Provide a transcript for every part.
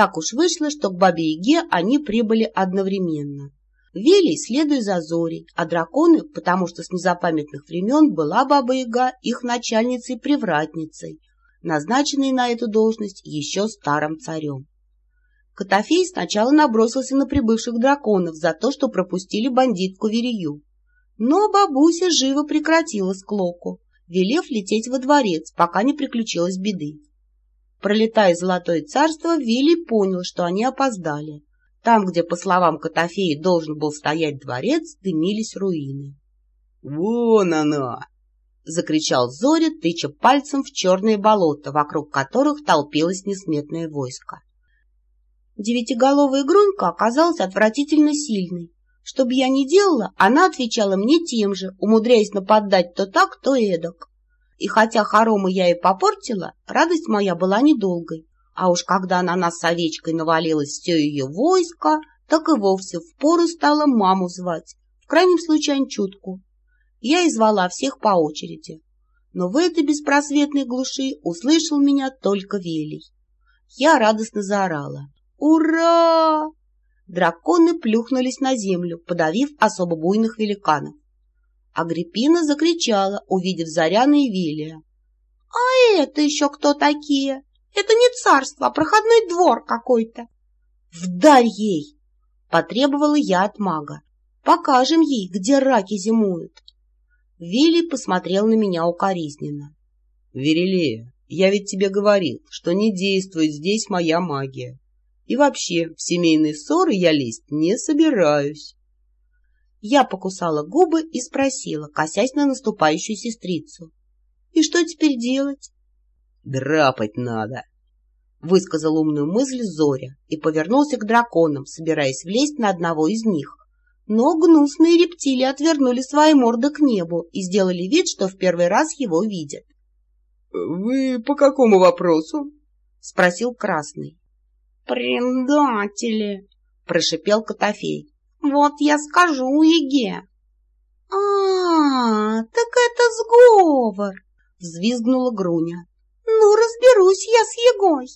Так уж вышло, что к Бабе-Яге они прибыли одновременно. Велий, следуя за Зорей, а драконы, потому что с незапамятных времен была Баба-Яга их начальницей-привратницей, назначенной на эту должность еще старым царем. Котофей сначала набросился на прибывших драконов за то, что пропустили бандитку Верию. Но бабуся живо прекратила склоку, велев лететь во дворец, пока не приключилась беды. Пролетая Золотое царство, Вилли понял, что они опоздали. Там, где, по словам Котофея, должен был стоять дворец, дымились руины. — Вон она! — закричал Зоря, тыча пальцем в черные болота, вокруг которых толпилось несметное войско. Девятиголовая грунька оказалась отвратительно сильной. Что бы я ни делала, она отвечала мне тем же, умудряясь нападать то так, то эдак. И хотя хоромы я и попортила, радость моя была недолгой. А уж когда на нас с овечкой навалилось все ее войско, так и вовсе впору стала маму звать, в крайнем случае Анчутку. Я и звала всех по очереди. Но в этой беспросветной глуши услышал меня только Велий. Я радостно заорала. «Ура!» Драконы плюхнулись на землю, подавив особо буйных великанов. Агриппина закричала, увидев Заряна и Вилия. — А это еще кто такие? Это не царство, а проходной двор какой-то. — Вдарь ей! — потребовала я от мага. — Покажем ей, где раки зимуют. Вилли посмотрел на меня укоризненно. — Верелея, я ведь тебе говорил, что не действует здесь моя магия. И вообще, в семейные ссоры я лезть не собираюсь. Я покусала губы и спросила, косясь на наступающую сестрицу. — И что теперь делать? — Драпать надо, — высказал умную мысль Зоря и повернулся к драконам, собираясь влезть на одного из них. Но гнусные рептилии отвернули свои морды к небу и сделали вид, что в первый раз его видят. — Вы по какому вопросу? — спросил Красный. — Предатели! — прошипел Котофей. Вот я скажу Еге. А, так это сговор, взвизгнула Груня. Ну, разберусь я с Егой.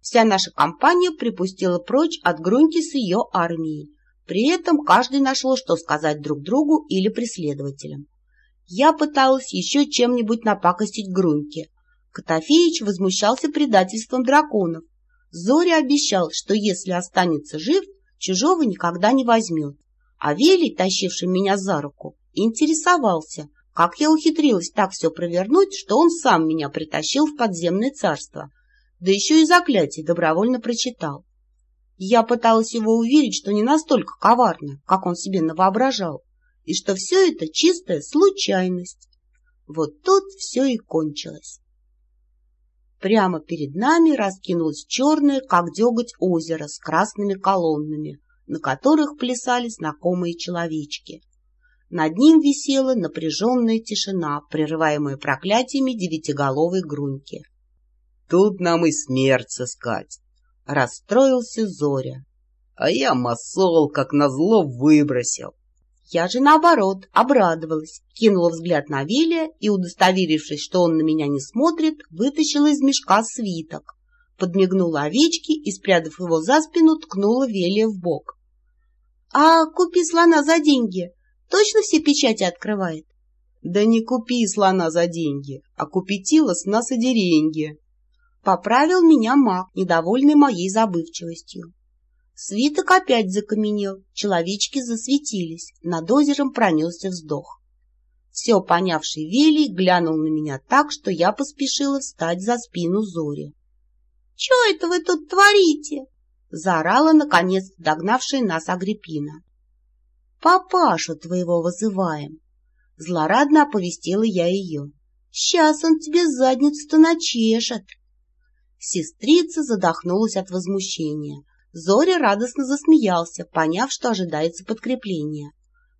Вся наша компания припустила прочь от Груньки с ее армией. При этом каждый нашел, что сказать друг другу или преследователям. Я пыталась еще чем-нибудь напакостить Груньке. Котофеич возмущался предательством драконов. Зоря обещал, что если останется жив, чужого никогда не возьмет. А Велий, тащивший меня за руку, интересовался, как я ухитрилась так все провернуть, что он сам меня притащил в подземное царство, да еще и заклятие добровольно прочитал. Я пыталась его уверить, что не настолько коварно, как он себе навоображал, и что все это чистая случайность. Вот тут все и кончилось. Прямо перед нами раскинулось черное, как деготь, озеро с красными колоннами, на которых плясали знакомые человечки. Над ним висела напряженная тишина, прерываемая проклятиями девятиголовой груньки. — Тут нам и смерть сыскать! — расстроился Зоря. — А я масол, как назло, выбросил. Я же, наоборот, обрадовалась, кинула взгляд на Вилия и, удостоверившись, что он на меня не смотрит, вытащила из мешка свиток, подмигнула овечке и, спрятав его за спину, ткнула Велия в бок. — А купи слона за деньги точно все печати открывает? — Да не купи слона за деньги, а купи тилос на содеренье. Поправил меня маг, недовольный моей забывчивостью. Свиток опять закаменел, человечки засветились, над озером пронесся вздох. Все понявший Велий глянул на меня так, что я поспешила встать за спину Зори. — Че это вы тут творите? — заорала, наконец, догнавшая нас Агриппина. — Папашу твоего вызываем. Злорадно оповестила я ее. — Сейчас он тебе задницу-то начешет. Сестрица задохнулась от возмущения. Зоря радостно засмеялся, поняв, что ожидается подкрепление.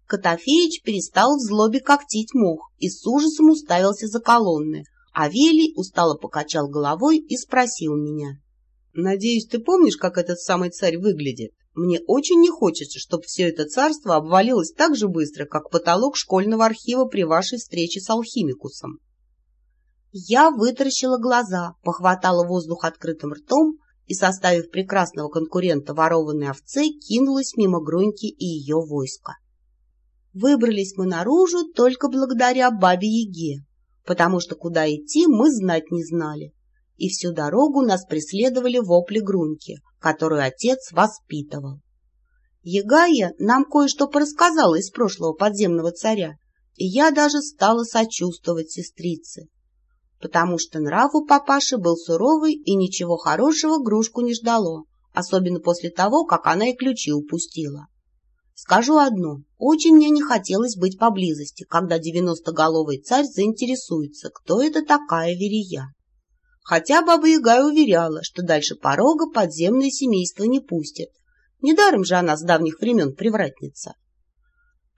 Котофеич перестал в злобе когтить мох и с ужасом уставился за колонны, а Велий устало покачал головой и спросил меня. — Надеюсь, ты помнишь, как этот самый царь выглядит? Мне очень не хочется, чтобы все это царство обвалилось так же быстро, как потолок школьного архива при вашей встрече с алхимикусом. Я вытаращила глаза, похватала воздух открытым ртом и, составив прекрасного конкурента ворованной овце, кинулась мимо Груньки и ее войска. Выбрались мы наружу только благодаря бабе-яге, потому что куда идти мы знать не знали, и всю дорогу нас преследовали вопли Груньки, которую отец воспитывал. Ягая нам кое-что порассказала из прошлого подземного царя, и я даже стала сочувствовать сестрице, потому что нрав у папаши был суровый и ничего хорошего Грушку не ждало, особенно после того, как она и ключи упустила. Скажу одно, очень мне не хотелось быть поблизости, когда девяностоголовый царь заинтересуется, кто это такая Верия. Хотя Баба Яга уверяла, что дальше порога подземное семейство не пустит. Недаром же она с давних времен привратница.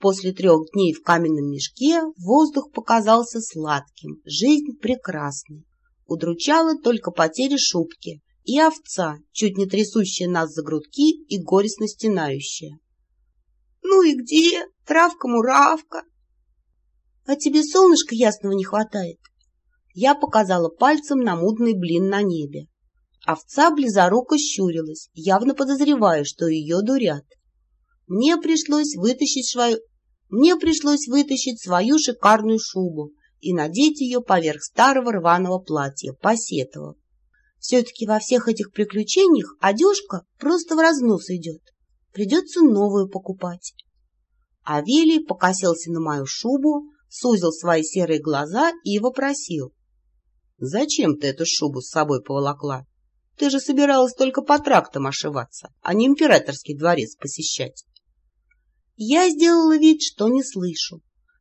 После трех дней в каменном мешке воздух показался сладким, жизнь прекрасной. Удручала только потеря шубки и овца, чуть не трясущая нас за грудки и горестно стенающая. — Ну и где? Травка-муравка. — А тебе солнышка ясного не хватает? Я показала пальцем на мудный блин на небе. Овца близоруко щурилась, явно подозревая, что ее дурят. Мне пришлось вытащить свою мне пришлось вытащить свою шикарную шубу и надеть ее поверх старого рваного платья, посетовав. Все-таки во всех этих приключениях одежка просто в разнос идет. Придется новую покупать. Авелий покосился на мою шубу, сузил свои серые глаза и вопросил. — Зачем ты эту шубу с собой поволокла? Ты же собиралась только по трактам ошиваться, а не императорский дворец посещать. Я сделала вид, что не слышу.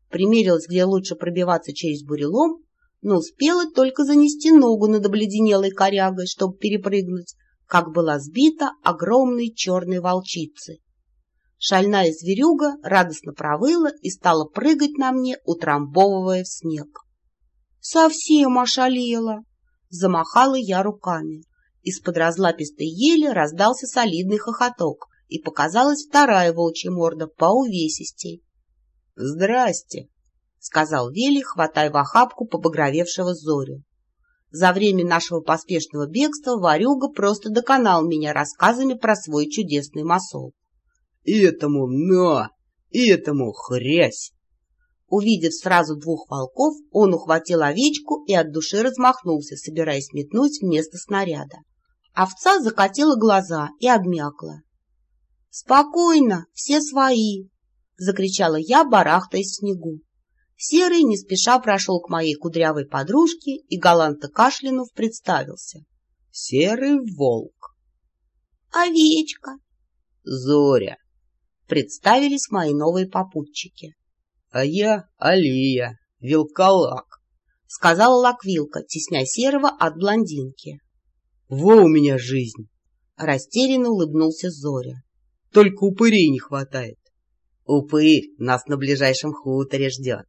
Примерилась, где лучше пробиваться через бурелом, но успела только занести ногу над обледенелой корягой, чтобы перепрыгнуть, как была сбита огромной черной волчицей. Шальная зверюга радостно провыла и стала прыгать на мне, утрамбовывая в снег. «Совсем ошалела!» — замахала я руками. Из-под разлапистой ели раздался солидный хохоток и показалась вторая волчья морда по увесистей. — Здрасте, — сказал Вели, хватая в охапку побагровевшего Зорю. За время нашего поспешного бегства Варюга просто доконал меня рассказами про свой чудесный масол. — Этому на! Этому хрясь! Увидев сразу двух волков, он ухватил овечку и от души размахнулся, собираясь метнуть вместо снаряда. Овца закатила глаза и обмякла. «Спокойно, все свои!» — закричала я, барахтаясь в снегу. Серый не спеша прошел к моей кудрявой подружке и, галантно кашлянув, представился. «Серый волк». «Овечка». «Зоря». Представились мои новые попутчики. «А я Алия, Вилкалак», — сказала Лаквилка, тесня Серого от блондинки. «Во у меня жизнь!» — растерянно улыбнулся Зоря. Только упырей не хватает. — Упырь нас на ближайшем хуторе ждет.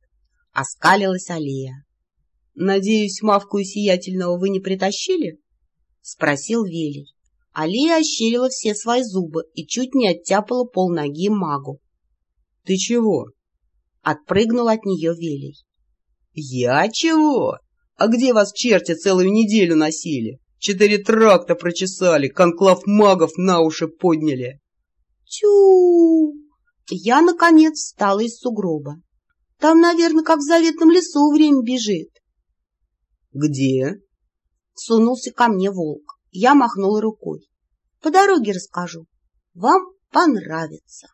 Оскалилась Алия. — Надеюсь, мавку и сиятельного вы не притащили? — спросил Велий. Алия ощерила все свои зубы и чуть не оттяпала полноги магу. — Ты чего? — отпрыгнул от нее Велий. — Я чего? А где вас черти целую неделю носили? Четыре тракта прочесали, конклав магов на уши подняли. Тю! Я, наконец, встала из сугроба. Там, наверное, как в заветном лесу время бежит. Где? Сунулся ко мне волк. Я махнула рукой. По дороге расскажу. Вам понравится.